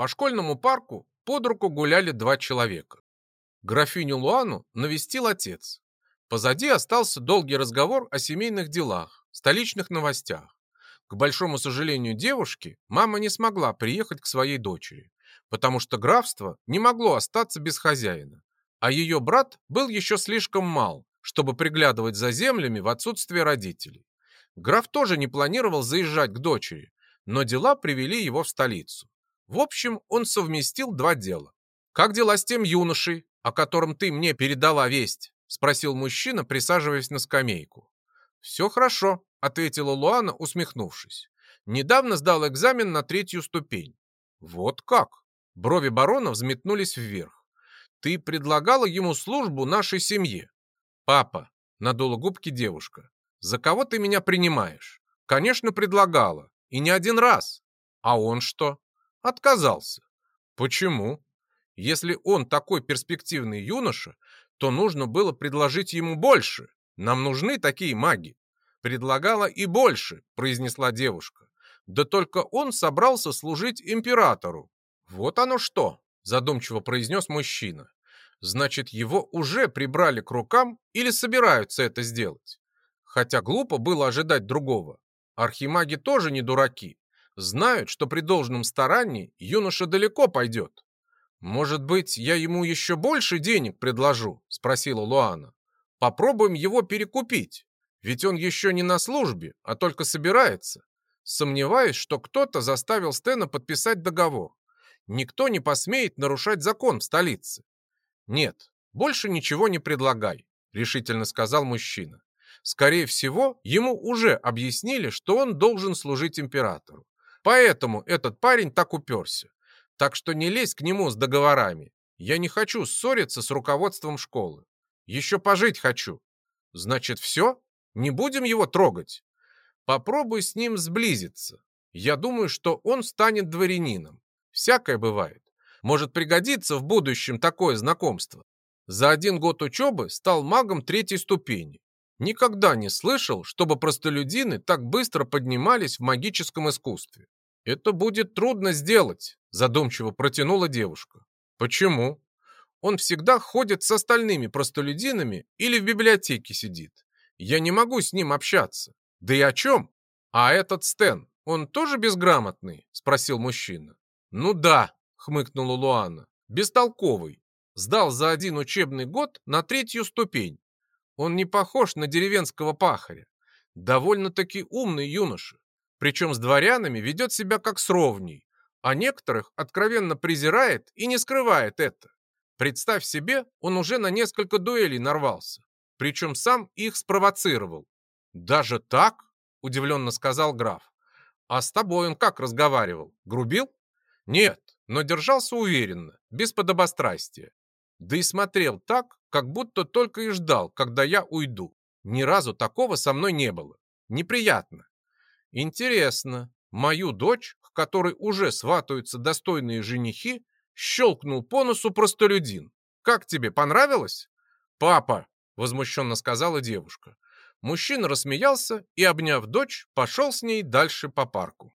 По школьному парку под руку гуляли два человека. Графиню Луану навестил отец. Позади остался долгий разговор о семейных делах, столичных новостях. К большому сожалению девушки, мама не смогла приехать к своей дочери, потому что графство не могло остаться без хозяина, а ее брат был еще слишком мал, чтобы приглядывать за землями в отсутствие родителей. Граф тоже не планировал заезжать к дочери, но дела привели его в столицу. В общем, он совместил два дела. «Как дела с тем юношей, о котором ты мне передала весть?» — спросил мужчина, присаживаясь на скамейку. «Все хорошо», — ответила Луана, усмехнувшись. «Недавно сдал экзамен на третью ступень». «Вот как?» Брови барона взметнулись вверх. «Ты предлагала ему службу нашей семье». «Папа», — надула губки девушка, — «за кого ты меня принимаешь?» «Конечно, предлагала. И не один раз. А он что? Отказался. Почему? Если он такой перспективный юноша, то нужно было предложить ему больше. Нам нужны такие маги. Предлагала и больше, произнесла девушка. Да только он собрался служить императору. Вот оно что, задумчиво произнес мужчина. Значит, его уже прибрали к рукам или собираются это сделать. Хотя глупо было ожидать другого. Архимаги тоже не дураки. Знают, что при должном старании юноша далеко пойдет. «Может быть, я ему еще больше денег предложу?» – спросила Луана. «Попробуем его перекупить. Ведь он еще не на службе, а только собирается. Сомневаюсь, что кто-то заставил Стена подписать договор. Никто не посмеет нарушать закон в столице. Нет, больше ничего не предлагай, решительно сказал мужчина. Скорее всего, ему уже объяснили, что он должен служить императору. Поэтому этот парень так уперся. Так что не лезь к нему с договорами. Я не хочу ссориться с руководством школы. Еще пожить хочу. Значит, все? Не будем его трогать. Попробуй с ним сблизиться. Я думаю, что он станет дворянином. Всякое бывает. Может пригодиться в будущем такое знакомство. За один год учебы стал магом третьей ступени. Никогда не слышал, чтобы простолюдины так быстро поднимались в магическом искусстве. Это будет трудно сделать, задумчиво протянула девушка. Почему? Он всегда ходит с остальными простолюдинами или в библиотеке сидит. Я не могу с ним общаться. Да и о чем? А этот Стэн, он тоже безграмотный? Спросил мужчина. Ну да, хмыкнула Луана. Бестолковый. Сдал за один учебный год на третью ступень. Он не похож на деревенского пахаря. Довольно-таки умный юноша. Причем с дворянами ведет себя как с ровней, а некоторых откровенно презирает и не скрывает это. Представь себе, он уже на несколько дуэлей нарвался причем сам их спровоцировал. «Даже так?» – удивленно сказал граф. «А с тобой он как разговаривал? Грубил?» «Нет, но держался уверенно, без подобострастия. Да и смотрел так, как будто только и ждал, когда я уйду. Ни разу такого со мной не было. Неприятно. Интересно, мою дочь, к которой уже сватаются достойные женихи, щелкнул по носу простолюдин. Как тебе, понравилось? Папа, возмущенно сказала девушка. Мужчина рассмеялся и, обняв дочь, пошел с ней дальше по парку.